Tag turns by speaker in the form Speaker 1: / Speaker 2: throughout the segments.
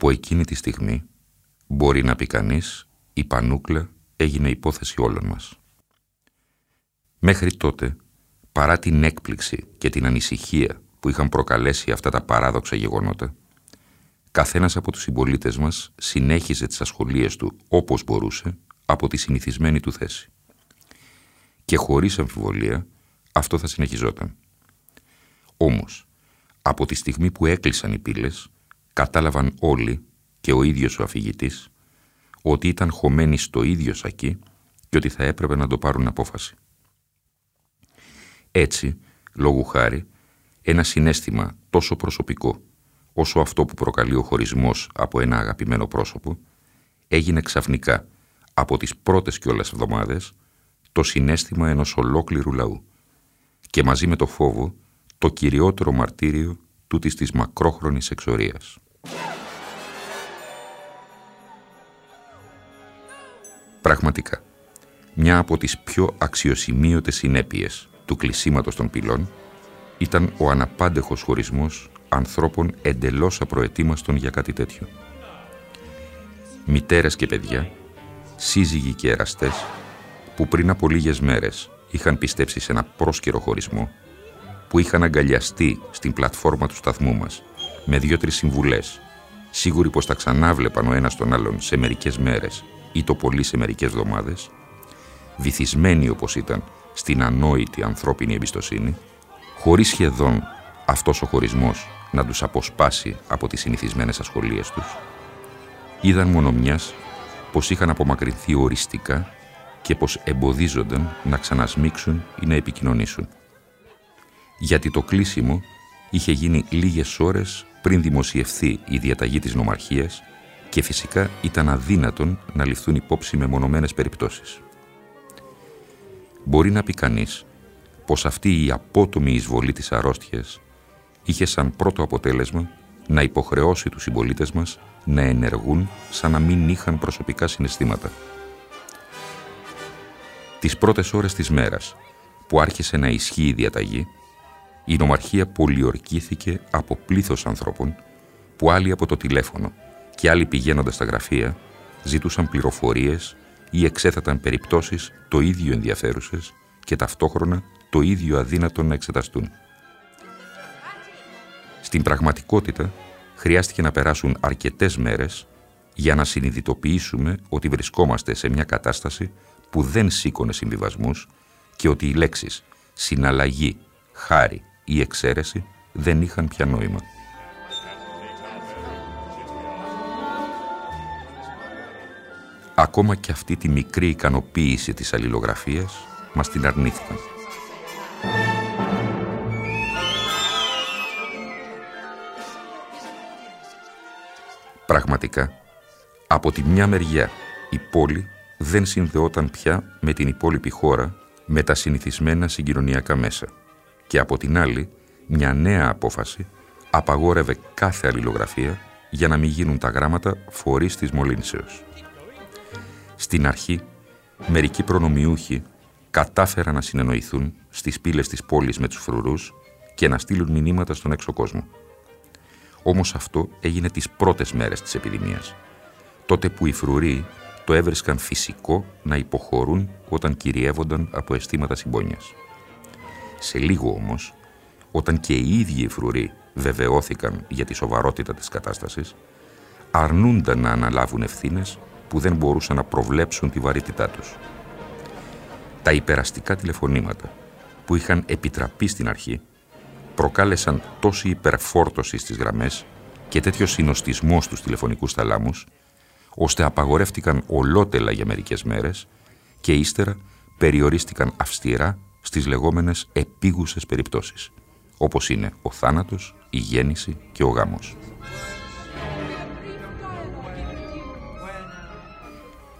Speaker 1: Από εκείνη τη στιγμή μπορεί να πει κανείς η πανούκλα έγινε υπόθεση όλων μας. Μέχρι τότε, παρά την έκπληξη και την ανησυχία που είχαν προκαλέσει αυτά τα παράδοξα γεγονότα, καθένας από τους συμπολίτες μας συνέχιζε τις ασχολίες του όπως μπορούσε από τη συνηθισμένη του θέση. Και χωρίς αμφιβολία αυτό θα συνεχιζόταν. Όμως, από τη στιγμή που έκλεισαν οι πύλες, κατάλαβαν όλοι και ο ίδιος ο αφηγητής ότι ήταν χωμένοι στο ίδιο σακί και ότι θα έπρεπε να το πάρουν απόφαση. Έτσι, λόγου χάρη, ένα συνέστημα τόσο προσωπικό όσο αυτό που προκαλεί ο χωρισμός από ένα αγαπημένο πρόσωπο έγινε ξαφνικά από τις πρώτες κιόλας εβδομάδες το συνέστημα ενός ολόκληρου λαού και μαζί με το φόβο το κυριότερο μαρτύριο τούτης της μακρόχρονης εξορίας. Πραγματικά, μια από τις πιο αξιοσημείωτες συνέπειες του κλεισίματος των πυλών ήταν ο αναπάντεχος χωρισμός ανθρώπων εντελώς απροετοίμαστων για κάτι τέτοιο. Μητέρες και παιδιά, σύζυγοι και εραστές, που πριν από λίγες μέρες είχαν πιστέψει σε ένα πρόσκαιρο χωρισμό, που είχαν αγκαλιαστεί στην πλατφόρμα του σταθμού μας με δύο-τρεις συμβουλές, σίγουροι πως θα ξανάβλεπαν ο ένας τον άλλον σε μερικές μέρες ή το πολύ σε μερικές εβδομάδες, βυθισμένοι όπως ήταν στην ανόητη ανθρώπινη εμπιστοσύνη, χωρίς σχεδόν αυτός ο χωρισμός να τους αποσπάσει από τις συνηθισμένες ασχολίες τους, είδαν μόνο μιας πως είχαν απομακρυνθεί οριστικά και πως εμποδίζονταν να ξανασμίξουν ή να επικοινωνήσουν. Γιατί το κλείσιμο είχε γίνει λίγες ώρες πριν δημοσιευθεί η διαταγή της νομαρχίας και φυσικά ήταν αδύνατον να ληφθούν υπόψη με μονομένες περιπτώσεις. Μπορεί να πει κανείς πως αυτή η απότομη εισβολή της αρρώστιας είχε σαν πρώτο αποτέλεσμα να υποχρεώσει τους συμπολίτες μας να ενεργούν σαν να μην είχαν προσωπικά συναισθήματα. Τις πρώτες ώρες της μέρας που άρχισε να ισχύει η διαταγή, η νομαρχία πολιορκήθηκε από πλήθος ανθρώπων που άλλοι από το τηλέφωνο και άλλοι πηγαίνοντας στα γραφεία ζητούσαν πληροφορίες ή εξέθεταν περιπτώσεις το ίδιο ενδιαφέρουσες και ταυτόχρονα το ίδιο αδύνατο να εξεταστούν. Στην πραγματικότητα χρειάστηκε να περάσουν αρκετές μέρες για να συνειδητοποιήσουμε ότι βρισκόμαστε σε μια κατάσταση που δεν σήκωνε συμβιβασμούς και ότι οι λέξεις «συναλλαγή», «χάρη» ή «εξαίρεση» δεν είχαν πια νόημα. Ακόμα και αυτή τη μικρή ικανοποίηση της αλληλογραφίας μας την αρνήθηκαν. Πραγματικά, από τη μια μεριά η πόλη δεν συνδεόταν πια με την υπόλοιπη χώρα με τα συνηθισμένα συγκοινωνιακά μέσα και από την άλλη μια νέα απόφαση απαγόρευε κάθε αλληλογραφία για να μην γίνουν τα γράμματα φορείς της μολύνσεως. Στην αρχή, μερικοί προνομιούχοι κατάφεραν να συνεννοηθούν στις πύλες της πόλης με τους φρουρούς και να στείλουν μηνύματα στον έξω κόσμο. Όμως αυτό έγινε τις πρώτες μέρες της επιδημίας, τότε που οι φρουροί το έβρισκαν φυσικό να υποχωρούν όταν κυριεύονταν από αισθήματα συμπόνιας. Σε λίγο όμως, όταν και οι ίδιοι οι φρουροί βεβαιώθηκαν για τη σοβαρότητα της κατάστασης, αρνούνταν να αναλάβουν ευθύνες που δεν μπορούσαν να προβλέψουν τη βαρύτητά τους. Τα υπεραστικά τηλεφωνήματα που είχαν επιτραπεί στην αρχή προκάλεσαν τόση υπερφόρτωση στις γραμμές και τέτοιο συνοστισμό στους τηλεφωνικούς θαλάμους, ώστε απαγορεύτηκαν ολότελα για μερικές μέρες και ύστερα περιορίστηκαν αυστηρά στις λεγόμενες επίγουσες περιπτώσεις, όπως είναι ο θάνατος, η γέννηση και ο γάμος.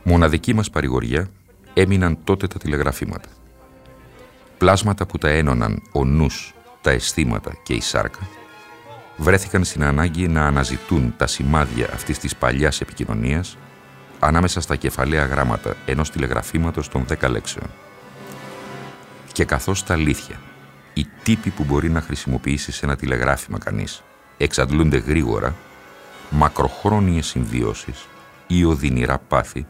Speaker 1: Μοναδική μας παρηγοριά έμειναν τότε τα τηλεγραφήματα. Πλάσματα που τα ένωναν ο νους, τα αισθήματα και η σάρκα, βρέθηκαν στην ανάγκη να αναζητούν τα σημάδια αυτής της παλιάς επικοινωνίας ανάμεσα στα κεφαλαία γράμματα ενός τηλεγραφήματος των δέκα λέξεων. Και καθώς τα αλήθεια, οι τύποι που μπορεί να χρησιμοποιήσει σε ένα τηλεγράφημα κανείς, εξαντλούνται γρήγορα, μακροχρόνιες συμβιώσεις ή οδυνηρά πάθη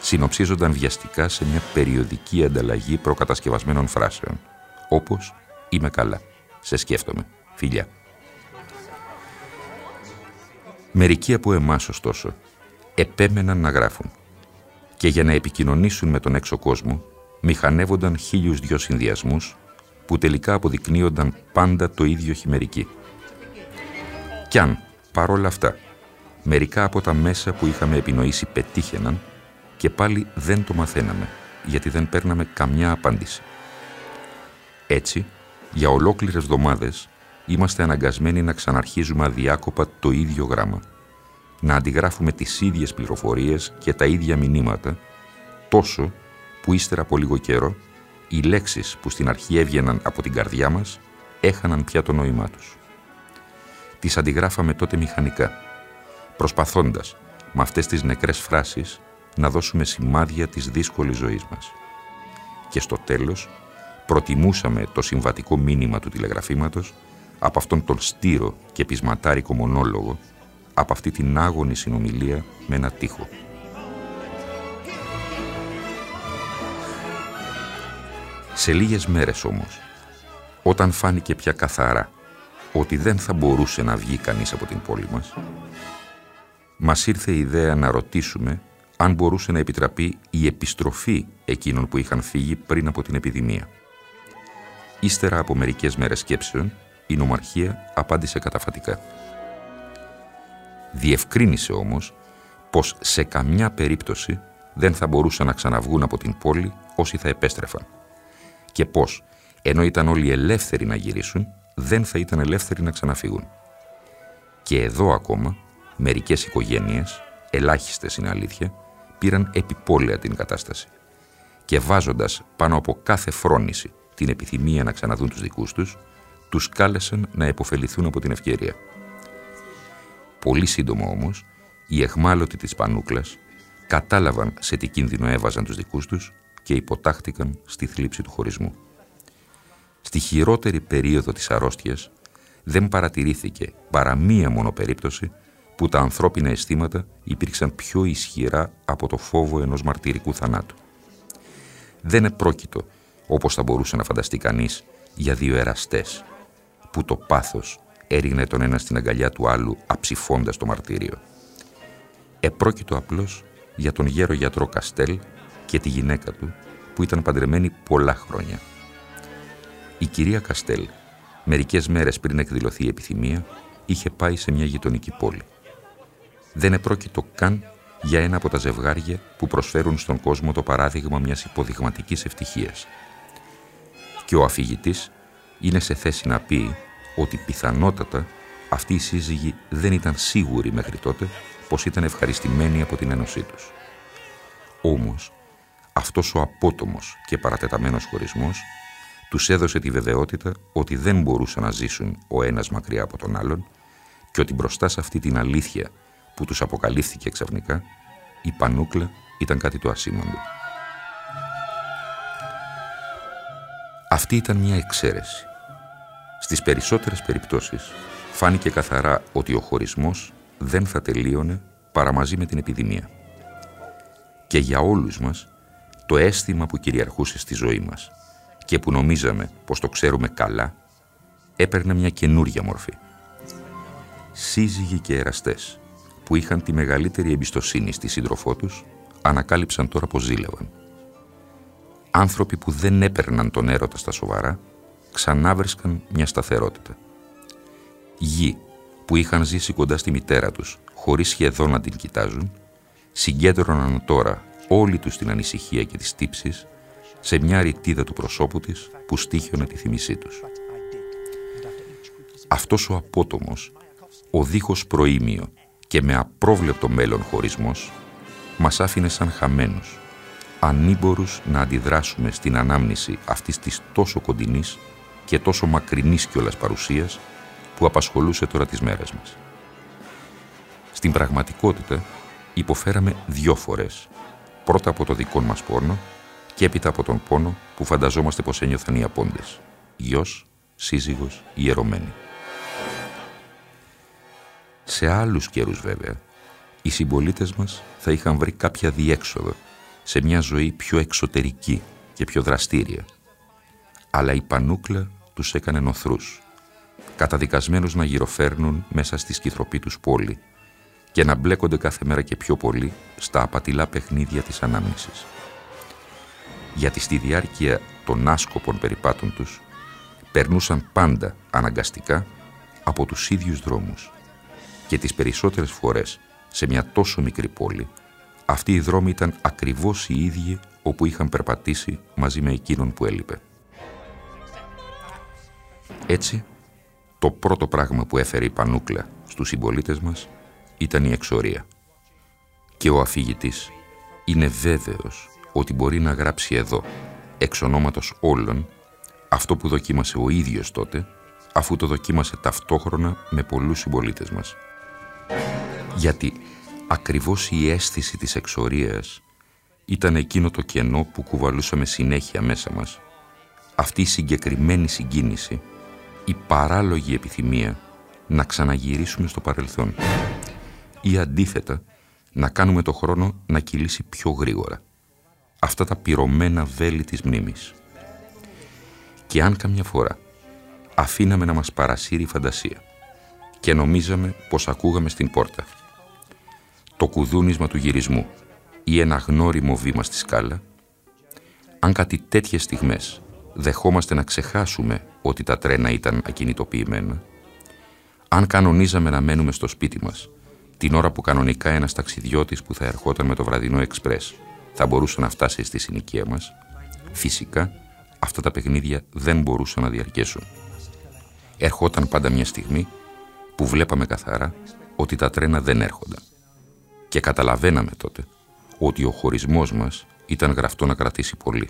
Speaker 1: συνοψίζονταν βιαστικά σε μια περιοδική ανταλλαγή προκατασκευασμένων φράσεων, όπως «Είμαι καλά, σε σκέφτομαι, φιλιά». Μερικοί από εμάς, ωστόσο, επέμεναν να γράφουν. Και για να επικοινωνήσουν με τον έξω κόσμο μηχανεύονταν χίλιους δυο συνδυασμούς που τελικά αποδεικνύονταν πάντα το ίδιο χειμερική. Κι αν, παρόλα αυτά, μερικά από τα μέσα που είχαμε επινοήσει πετύχαιναν και πάλι δεν το μαθαίναμε, γιατί δεν παίρναμε καμιά απάντηση. Έτσι, για ολόκληρες εβδομάδες είμαστε αναγκασμένοι να ξαναρχίζουμε αδιάκοπα το ίδιο γράμμα, να αντιγράφουμε τις ίδιες πληροφορίες και τα ίδια μηνύματα, τόσο που ύστερα από λίγο καιρό οι λέξεις που στην αρχή έβγαιναν από την καρδιά μας έχαναν πια το νόημά τους. Τις αντιγράφαμε τότε μηχανικά, προσπαθώντας με αυτές τις νεκρές φράσεις να δώσουμε σημάδια της δύσκολης ζωής μας. Και στο τέλος προτιμούσαμε το συμβατικό μήνυμα του τηλεγραφήματος από αυτόν τον στήρο και πεισματάρικο μονόλογο, από αυτή την άγονη συνομιλία με ένα τείχο. Σε λίγες μέρες όμως, όταν φάνηκε πια καθαρά ότι δεν θα μπορούσε να βγει κανείς από την πόλη μας, μας ήρθε η ιδέα να ρωτήσουμε αν μπορούσε να επιτραπεί η επιστροφή εκείνων που είχαν φύγει πριν από την επιδημία. Ύστερα από μερικές μέρες σκέψεων, η νομαρχία απάντησε καταφατικά. Διευκρίνησε όμως πως σε καμιά περίπτωση δεν θα μπορούσαν να ξαναβγούν από την πόλη όσοι θα επέστρεφαν και πως, ενώ ήταν όλοι ελεύθεροι να γυρίσουν, δεν θα ήταν ελεύθεροι να ξαναφύγουν. Και εδώ ακόμα, μερικές οικογένειες, ελάχιστες είναι αλήθεια, πήραν επιπόλαια την κατάσταση και βάζοντας πάνω από κάθε φρόνηση την επιθυμία να ξαναδούν τους δικούς τους, τους κάλεσαν να επωφεληθούν από την ευκαιρία. Πολύ σύντομα όμως, οι εχμάλωτοι της Πανούκλας κατάλαβαν σε τι κίνδυνο έβαζαν τους δικούς τους και υποτάχτηκαν στη θλίψη του χωρισμού. Στη χειρότερη περίοδο της αρρώστιας δεν παρατηρήθηκε παρά μία μόνο περίπτωση που τα ανθρώπινα αισθήματα υπήρξαν πιο ισχυρά από το φόβο ενός μαρτυρικού θανάτου. Δεν επρόκειτο, όπως θα μπορούσε να φανταστεί κανείς, για δύο εραστές, που το πάθος έριγνε τον ένα στην αγκαλιά του άλλου αψηφώντας το μαρτύριο. Επρόκειτο απλώς για τον γέρο γιατρό Καστέλ και τη γυναίκα του που ήταν παντρεμένοι πολλά χρόνια. Η κυρία Καστέλ, μερικές μέρες πριν εκδηλωθεί η επιθυμία, είχε πάει σε μια γειτονική πόλη. Δεν επρόκειτο καν για ένα από τα ζευγάρια που προσφέρουν στον κόσμο το παράδειγμα μιας υποδειγματικής ευτυχίας. Και ο αφηγητής είναι σε θέση να πει ότι πιθανότατα αυτοί οι σύζυγοι δεν ήταν σίγουροι μέχρι τότε πως ήταν ευχαριστημένοι από την ένωσή τους. Όμως, αυτός ο απότομος και παρατεταμένος χωρισμός τους έδωσε τη βεβαιότητα ότι δεν μπορούσαν να ζήσουν ο ένας μακριά από τον άλλον και ότι μπροστά σε αυτή την αλήθεια που τους αποκαλύφθηκε ξαφνικά, η πανούκλα ήταν κάτι το ασήμαντο. Αυτή ήταν μια εξαίρεση. Στις περισσότερες περιπτώσεις φάνηκε καθαρά ότι ο χωρισμός δεν θα τελείωνε παρά μαζί με την επιδημία. Και για όλους μας το αίσθημα που κυριαρχούσε στη ζωή μας και που νομίζαμε πως το ξέρουμε καλά, έπαιρνε μια καινούρια μορφή. Σύζυγοι και εραστές, που είχαν τη μεγαλύτερη εμπιστοσύνη στη σύντροφό τους ανακάλυψαν τώρα πως ζήλευαν. Άνθρωποι που δεν έπαιρναν τον έρωτα στα σοβαρά ξανάβρισκαν μια σταθερότητα. Γη που είχαν ζήσει κοντά στη μητέρα τους χωρίς σχεδόν να την κοιτάζουν συγκέντρωναν τώρα όλη τους την ανησυχία και τις τύψεις σε μια ρητίδα του προσώπου της που στήχιωνε τη θύμησή τους. Αυτός ο απότομος, ο δίχως προήμιο και με απρόβλεπτο μέλλον χωρισμός, μας άφηνε σαν χαμένους, ανήμπορους να αντιδράσουμε στην ανάμνηση αυτής της τόσο κοντινής και τόσο μακρινής κιόλας παρουσίας που απασχολούσε τώρα τις μέρες μας. Στην πραγματικότητα υποφέραμε δυο φορές, πρώτα από το δικό μας πόνο και έπειτα από τον πόνο που φανταζόμαστε πως ένιωθαν οι απόντες, γιος, σύζυγος, ιερωμένη. Σε άλλους καιρούς βέβαια, οι συμπολίτες μας θα είχαν βρει κάποια διέξοδο σε μια ζωή πιο εξωτερική και πιο δραστήρια. Αλλά η πανούκλα τους έκανε νοθρούς, καταδικασμένους να γυροφέρνουν μέσα στη σκυθροπή τους πόλη και να μπλέκονται κάθε μέρα και πιο πολύ στα απατηλά παιχνίδια της ανάμνησης. Γιατί στη διάρκεια των άσκοπων περιπάτων τους περνούσαν πάντα αναγκαστικά από τους ίδιους δρόμους και τις περισσότερες φορές σε μια τόσο μικρή πόλη αυτοί οι δρόμοι ήταν ακριβώς οι ίδιοι όπου είχαν περπατήσει μαζί με εκείνον που έλειπε. Έτσι, το πρώτο πράγμα που έφερε η Πανούκλα στους συμπολίτες μας ήταν η εξορία. Και ο αφηγητής είναι βέβαιος ότι μπορεί να γράψει εδώ, εξ ονόματος όλων, αυτό που δοκίμασε ο ίδιος τότε, αφού το δοκίμασε ταυτόχρονα με πολλούς συμπολίτες μας. Γιατί ακριβώς η αίσθηση της εξορίας ήταν εκείνο το κενό που κουβαλούσαμε συνέχεια μέσα μας. Αυτή η συγκεκριμένη συγκίνηση, η παράλογη επιθυμία να ξαναγυρίσουμε στο παρελθόν ή αντίθετα να κάνουμε το χρόνο να κυλήσει πιο γρήγορα. Αυτά τα πυρωμένα βέλη της μνήμης. Και αν καμιά φορά αφήναμε να μας παρασύρει η φαντασία και νομίζαμε πως ακούγαμε στην πόρτα το κουδούνισμα του γυρισμού ή ένα γνώριμο βήμα στη σκάλα, αν κάτι τέτοιες στιγμές δεχόμαστε να ξεχάσουμε ότι τα τρένα ήταν ακινητοποιημένα, αν κανονίζαμε να μένουμε στο σπίτι μας την ώρα που κανονικά ένας ταξιδιώτης που θα ερχόταν με το βραδινό εξπρές θα μπορούσε να φτάσει στη συνοικία μας, φυσικά αυτά τα παιχνίδια δεν μπορούσαν να διαρκέσουν. Ερχόταν πάντα μια στιγμή που βλέπαμε καθαρά ότι τα τρένα δεν έρχονταν. Και καταλαβαίναμε τότε ότι ο χωρισμός μας ήταν γραφτό να κρατήσει πολύ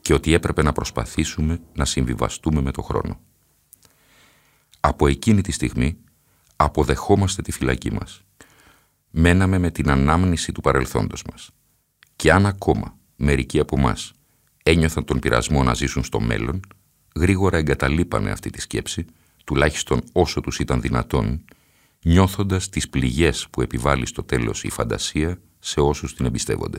Speaker 1: και ότι έπρεπε να προσπαθήσουμε να συμβιβαστούμε με το χρόνο. Από εκείνη τη στιγμή αποδεχόμαστε τη φυλακή μας. Μέναμε με την ανάμνηση του παρελθόντος μας. Και αν ακόμα μερικοί από εμά ένιωθαν τον πειρασμό να ζήσουν στο μέλλον, γρήγορα εγκαταλείπανε αυτή τη σκέψη, τουλάχιστον όσο τους ήταν δυνατόν, νιώθοντας τις πληγές που επιβάλλει στο τέλος η φαντασία σε όσους την εμπιστεύονται.